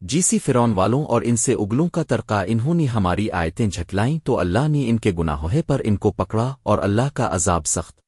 جیسی فرون والوں اور ان سے اگلوں کا ترقہ انہوں نے ہماری آیتیں جھٹلائیں تو اللہ نے ان کے گناہوہے پر ان کو پکڑا اور اللہ کا عذاب سخت۔